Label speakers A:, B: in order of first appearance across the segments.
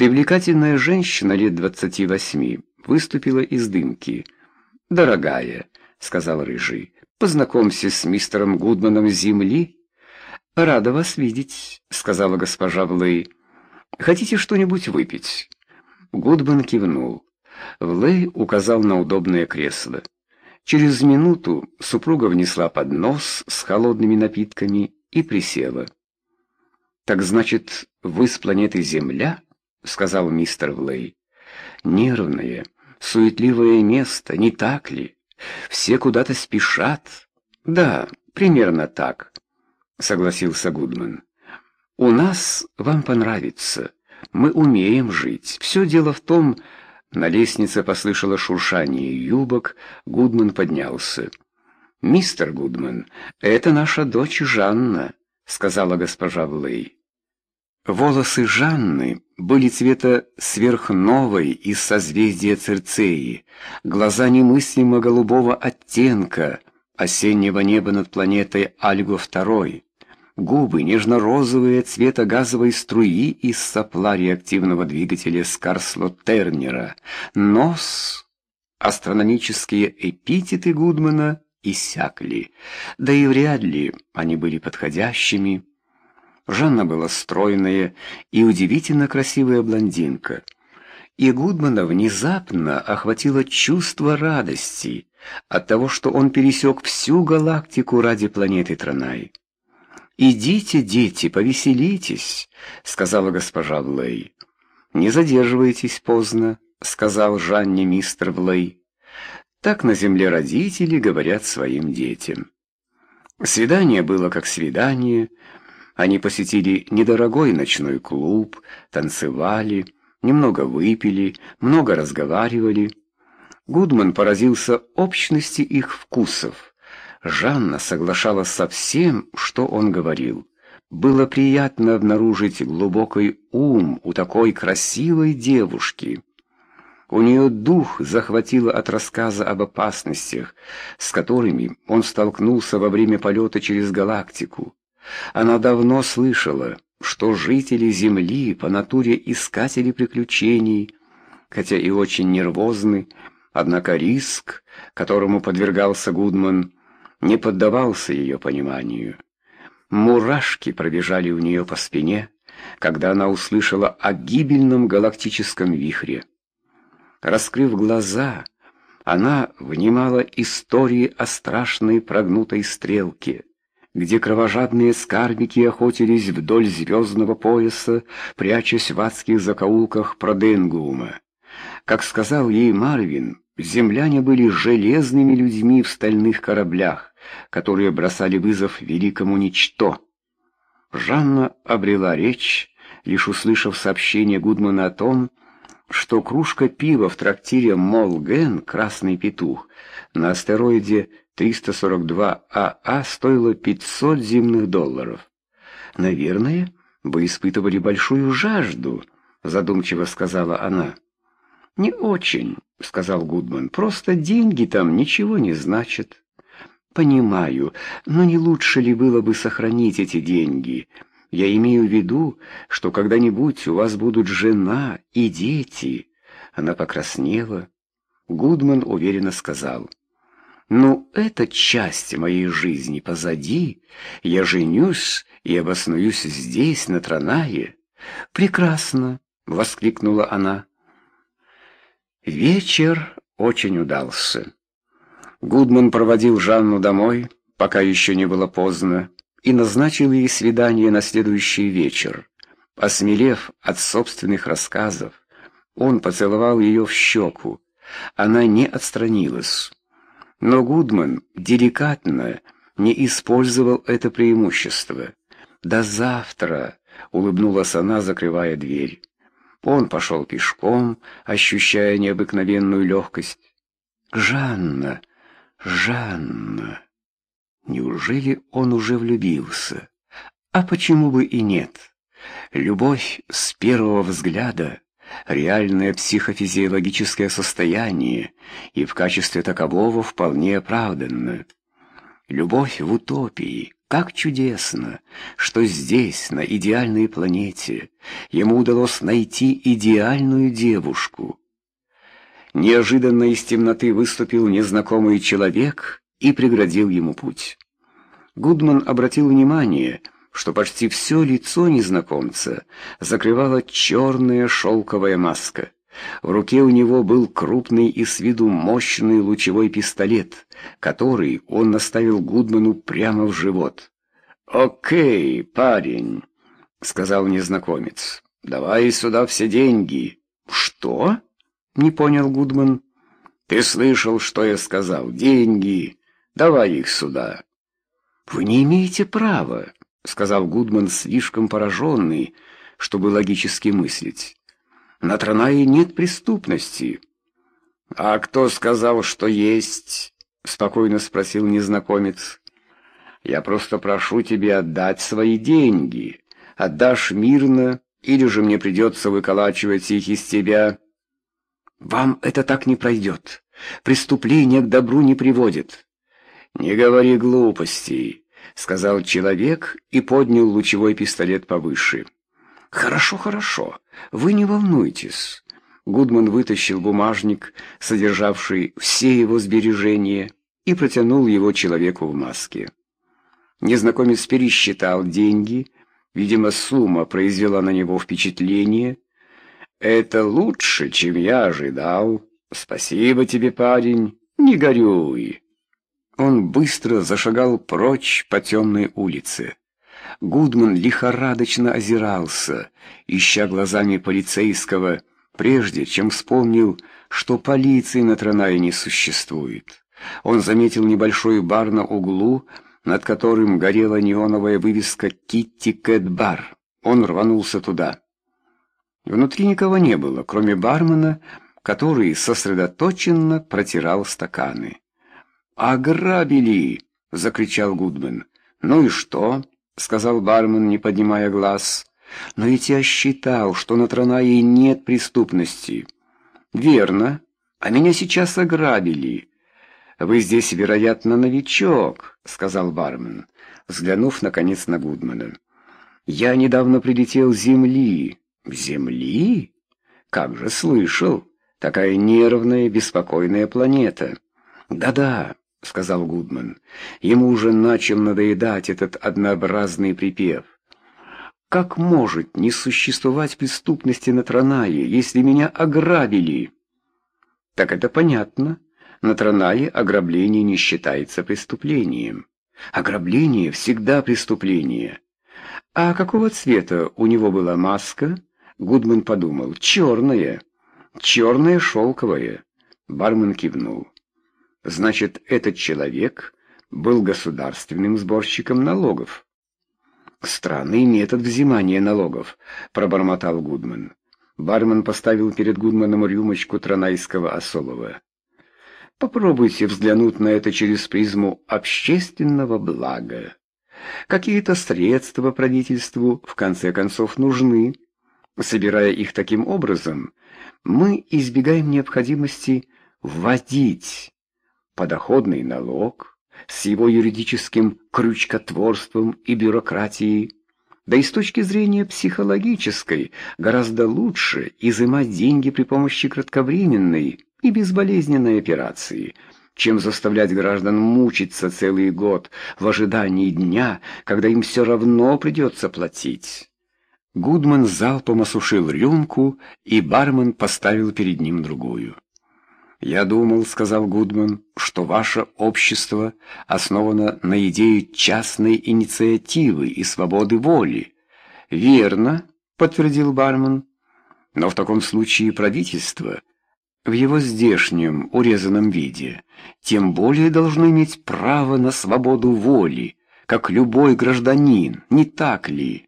A: Привлекательная женщина лет двадцати восьми выступила из дымки. «Дорогая», — сказал Рыжий, — «познакомься с мистером Гудманом Земли». «Рада вас видеть», — сказала госпожа Влэй. «Хотите что-нибудь выпить?» Гудман кивнул. Влэй указал на удобное кресло. Через минуту супруга внесла поднос с холодными напитками и присела. «Так значит, вы с планеты Земля?» — сказал мистер Влей. «Нервное, суетливое место, не так ли? Все куда-то спешат». «Да, примерно так», — согласился Гудман. «У нас вам понравится. Мы умеем жить. Все дело в том...» На лестнице послышало шуршание юбок. Гудман поднялся. «Мистер Гудман, это наша дочь Жанна», — сказала госпожа Влей. Волосы Жанны были цвета сверхновой из созвездия Цирцеи, глаза немыслимо голубого оттенка осеннего неба над планетой Альго II, губы нежно-розовые цвета газовой струи из сопла реактивного двигателя Скарсло-Тернера, нос... Астрономические эпитеты Гудмана иссякли, да и вряд ли они были подходящими. Жанна была стройная и удивительно красивая блондинка. И Гудмана внезапно охватило чувство радости от того, что он пересек всю галактику ради планеты Транай. «Идите, дети, повеселитесь», — сказала госпожа Влей. «Не задерживайтесь поздно», — сказал Жанне мистер Влей. Так на земле родители говорят своим детям. Свидание было как свидание, они посетили недорогой ночной клуб, танцевали, немного выпили, много разговаривали. Гудман поразился общности их вкусов. Жанна соглашалась со всем, что он говорил. Было приятно обнаружить глубокий ум у такой красивой девушки. У нее дух захватило от рассказа об опасностях, с которыми он столкнулся во время полета через галактику. Она давно слышала, что жители Земли по натуре искатели приключений, хотя и очень нервозны, однако риск, которому подвергался Гудман, не поддавался ее пониманию. Мурашки пробежали у нее по спине, когда она услышала о гибельном галактическом вихре. Раскрыв глаза, она внимала истории о страшной прогнутой стрелке — где кровожадные скарбики охотились вдоль звездного пояса, прячась в адских закоулках Проденгуума. Как сказал ей Марвин, земляне были железными людьми в стальных кораблях, которые бросали вызов великому ничто. Жанна обрела речь, лишь услышав сообщение Гудмана о том, что кружка пива в трактире Молген Красный петух на астероиде 342АА стоила 500 земных долларов. Наверное, вы испытывали большую жажду, задумчиво сказала она. Не очень, сказал Гудман. Просто деньги там ничего не значат. Понимаю, но не лучше ли было бы сохранить эти деньги? Я имею в виду, что когда-нибудь у вас будут жена и дети. Она покраснела. Гудман уверенно сказал. Ну, эта часть моей жизни позади. Я женюсь и обоснуюсь здесь, на Транае. Прекрасно, воскликнула она. Вечер очень удался. Гудман проводил Жанну домой, пока еще не было поздно и назначил ей свидание на следующий вечер. Осмелев от собственных рассказов, он поцеловал ее в щеку. Она не отстранилась. Но Гудман деликатно не использовал это преимущество. «До завтра!» — улыбнулась она, закрывая дверь. Он пошел пешком, ощущая необыкновенную легкость. «Жанна! Жанна!» Неужели он уже влюбился? А почему бы и нет? Любовь с первого взгляда – реальное психофизиологическое состояние и в качестве такового вполне оправданно. Любовь в утопии. Как чудесно, что здесь, на идеальной планете, ему удалось найти идеальную девушку. Неожиданно из темноты выступил незнакомый человек – и преградил ему путь. Гудман обратил внимание, что почти все лицо незнакомца закрывала черная шелковая маска. В руке у него был крупный и с виду мощный лучевой пистолет, который он наставил Гудману прямо в живот. «Окей, парень», — сказал незнакомец, — «давай сюда все деньги». «Что?» — не понял Гудман. «Ты слышал, что я сказал? Деньги!» Давай их сюда». «Вы не имеете права», — сказал Гудман, слишком пораженный, чтобы логически мыслить. «На Транае нет преступности». «А кто сказал, что есть?» — спокойно спросил незнакомец. «Я просто прошу тебя отдать свои деньги. Отдашь мирно, или же мне придется выколачивать их из тебя». «Вам это так не пройдет. Преступление к добру не приводит». «Не говори глупостей», — сказал человек и поднял лучевой пистолет повыше. «Хорошо, хорошо, вы не волнуйтесь». Гудман вытащил бумажник, содержавший все его сбережения, и протянул его человеку в маске. Незнакомец пересчитал деньги, видимо, сумма произвела на него впечатление. «Это лучше, чем я ожидал. Спасибо тебе, парень, не горюй». Он быстро зашагал прочь по темной улице. Гудман лихорадочно озирался, ища глазами полицейского, прежде чем вспомнил, что полиции на Тронае не существует. Он заметил небольшой бар на углу, над которым горела неоновая вывеска «Китти Кэт Бар». Он рванулся туда. Внутри никого не было, кроме бармена, который сосредоточенно протирал стаканы ограбили!» — закричал Гудмен. «Ну и что?» — сказал бармен, не поднимая глаз. «Но ведь я считал, что на Транае нет преступности». «Верно. А меня сейчас ограбили». «Вы здесь, вероятно, новичок», — сказал бармен, взглянув, наконец, на Гудмана. «Я недавно прилетел с земли». «Земли? Как же слышал! Такая нервная, беспокойная планета». «Да-да, — сказал Гудман. Ему уже начал надоедать этот однообразный припев. «Как может не существовать преступности на Транае, если меня ограбили?» «Так это понятно. На Транае ограбление не считается преступлением. Ограбление всегда преступление. А какого цвета у него была маска?» Гудман подумал. «Черная. Черная шелковая». Бармен кивнул. Значит, этот человек был государственным сборщиком налогов. «Странный метод взимания налогов», — пробормотал Гудман. Бармен поставил перед Гудманом рюмочку Транайского Осолова. «Попробуйте взглянуть на это через призму общественного блага. Какие-то средства правительству, в конце концов, нужны. Собирая их таким образом, мы избегаем необходимости вводить подоходный налог с его юридическим крючкотворством и бюрократией, да и с точки зрения психологической гораздо лучше изымать деньги при помощи кратковременной и безболезненной операции, чем заставлять граждан мучиться целый год в ожидании дня, когда им все равно придется платить. Гудман залпом осушил рюмку, и бармен поставил перед ним другую. «Я думал, — сказал Гудман, — что ваше общество основано на идее частной инициативы и свободы воли». «Верно», — подтвердил бармен. «Но в таком случае правительство в его здешнем урезанном виде тем более должно иметь право на свободу воли, как любой гражданин, не так ли?»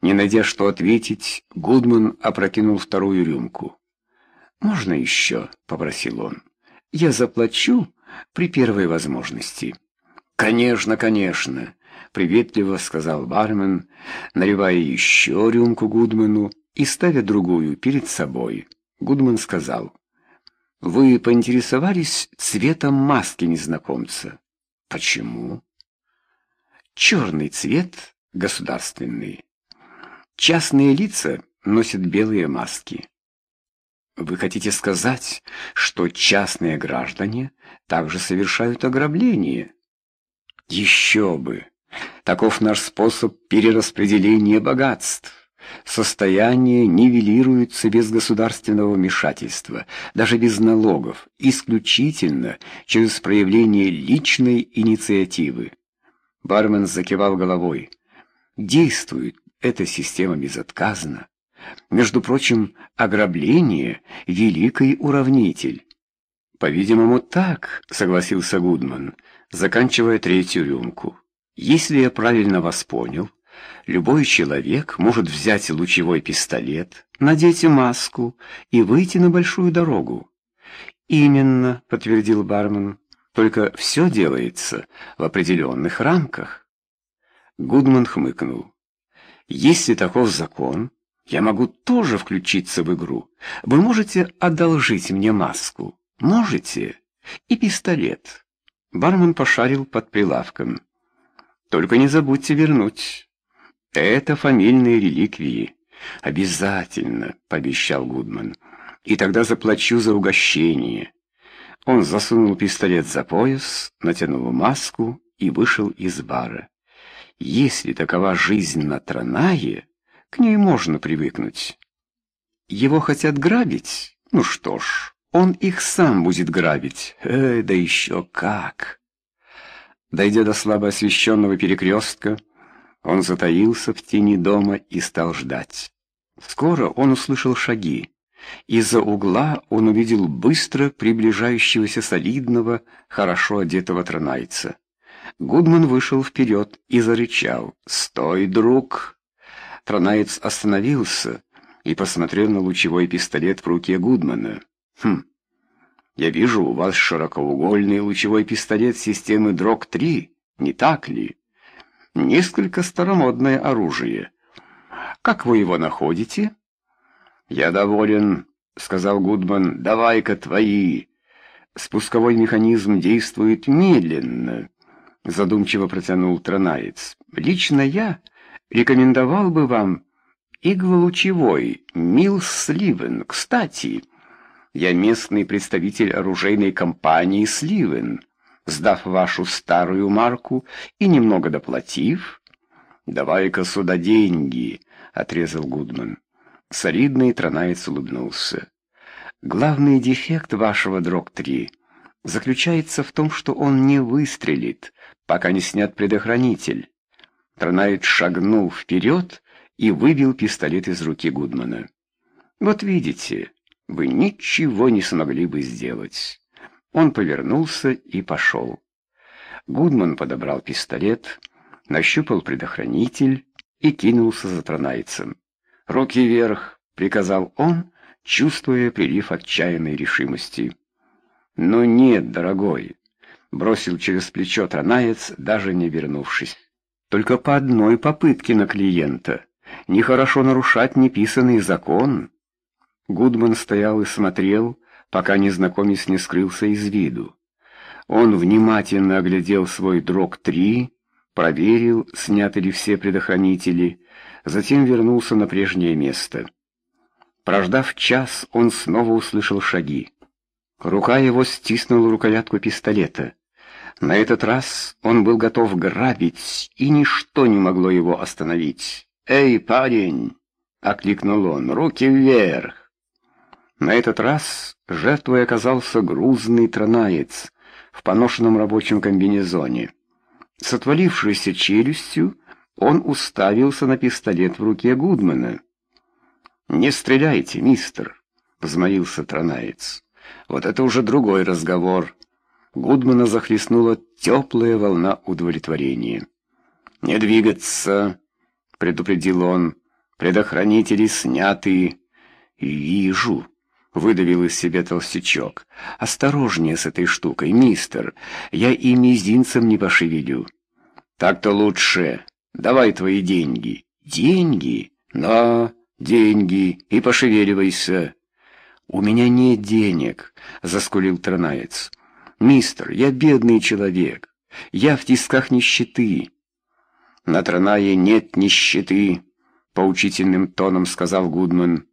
A: Не найдя что ответить, Гудман опрокинул вторую рюмку. «Можно еще?» — попросил он. «Я заплачу при первой возможности». «Конечно, конечно!» — приветливо сказал бармен, наливая еще рюмку Гудману и ставя другую перед собой. Гудман сказал. «Вы поинтересовались цветом маски незнакомца?» «Почему?» «Черный цвет государственный. Частные лица носят белые маски». Вы хотите сказать, что частные граждане также совершают ограбление? Еще бы! Таков наш способ перераспределения богатств. Состояние нивелируется без государственного вмешательства, даже без налогов, исключительно через проявление личной инициативы. Бармен закивал головой. Действует эта система безотказно, между прочим, ограбление — великий уравнитель. По-видимому, так, согласился Гудман, заканчивая третью рюмку. Если я правильно вас понял, любой человек может взять лучевой пистолет, надеть маску и выйти на большую дорогу. Именно, подтвердил бармен, только все делается в определенных рамках. Гудман хмыкнул. Если таков закон, я могу тоже включиться в игру. Вы можете одолжить мне маску? Можете? И пистолет. Бармен пошарил под прилавком. Только не забудьте вернуть. Это фамильные реликвии. Обязательно, пообещал Гудман. И тогда заплачу за угощение. Он засунул пистолет за пояс, натянул маску и вышел из бара. Если такова жизнь на Транае... К ней можно привыкнуть. Его хотят грабить? Ну что ж, он их сам будет грабить. Э, да еще как! Дойдя до слабо освещенного перекрестка, он затаился в тени дома и стал ждать. Скоро он услышал шаги. Из-за угла он увидел быстро приближающегося солидного, хорошо одетого тронайца. Гудман вышел вперед и зарычал. «Стой, друг! Тронаец остановился и посмотрел на лучевой пистолет в руке Гудмана. «Хм, я вижу, у вас широкоугольный лучевой пистолет системы ДРОГ-3, не так ли? Несколько старомодное оружие. Как вы его находите?» «Я доволен», — сказал Гудман. «Давай-ка твои». «Спусковой механизм действует медленно», — задумчиво протянул Тронаец. «Лично я...» Рекомендовал бы вам иглолучевой Мил Сливен. Кстати, я местный представитель оружейной компании Сливен. Сдав вашу старую марку и немного доплатив... «Давай-ка сюда деньги», — отрезал Гудман. Солидный Тронаец улыбнулся. «Главный дефект вашего Дрог-3 заключается в том, что он не выстрелит, пока не снят предохранитель. Тронайт шагнул вперед и вывел пистолет из руки Гудмана. «Вот видите, вы ничего не смогли бы сделать». Он повернулся и пошел. Гудман подобрал пистолет, нащупал предохранитель и кинулся за Тронайцем. «Руки вверх!» — приказал он, чувствуя прилив отчаянной решимости. «Но нет, дорогой!» — бросил через плечо Тронаец, даже не вернувшись только по одной попытке на клиента. Нехорошо нарушать неписанный закон. Гудман стоял и смотрел, пока незнакомец не скрылся из виду. Он внимательно оглядел свой дрог-3, проверил, сняты ли все предохранители, затем вернулся на прежнее место. Прождав час, он снова услышал шаги. Рука его стиснула рукоятку пистолета — на этот раз он был готов грабить, и ничто не могло его остановить. «Эй, парень!» — окликнул он. «Руки вверх!» На этот раз жертвой оказался грузный тронаец в поношенном рабочем комбинезоне. С отвалившейся челюстью он уставился на пистолет в руке Гудмана. «Не стреляйте, мистер!» — взмолился Тронаец. «Вот это уже другой разговор. Гудмана захлестнула теплая волна удовлетворения. «Не двигаться!» — предупредил он. «Предохранители сняты!» «Вижу!» — выдавил из себя толстячок. «Осторожнее с этой штукой, мистер! Я и мизинцем не пошевелю!» «Так-то лучше! Давай твои деньги!» «Деньги? На, деньги! И пошевеливайся!» «У меня нет денег!» — заскулил Тронаец. «Мистер, я бедный человек. Я в тисках нищеты». «На тронае нет нищеты», — поучительным тоном сказал Гудман.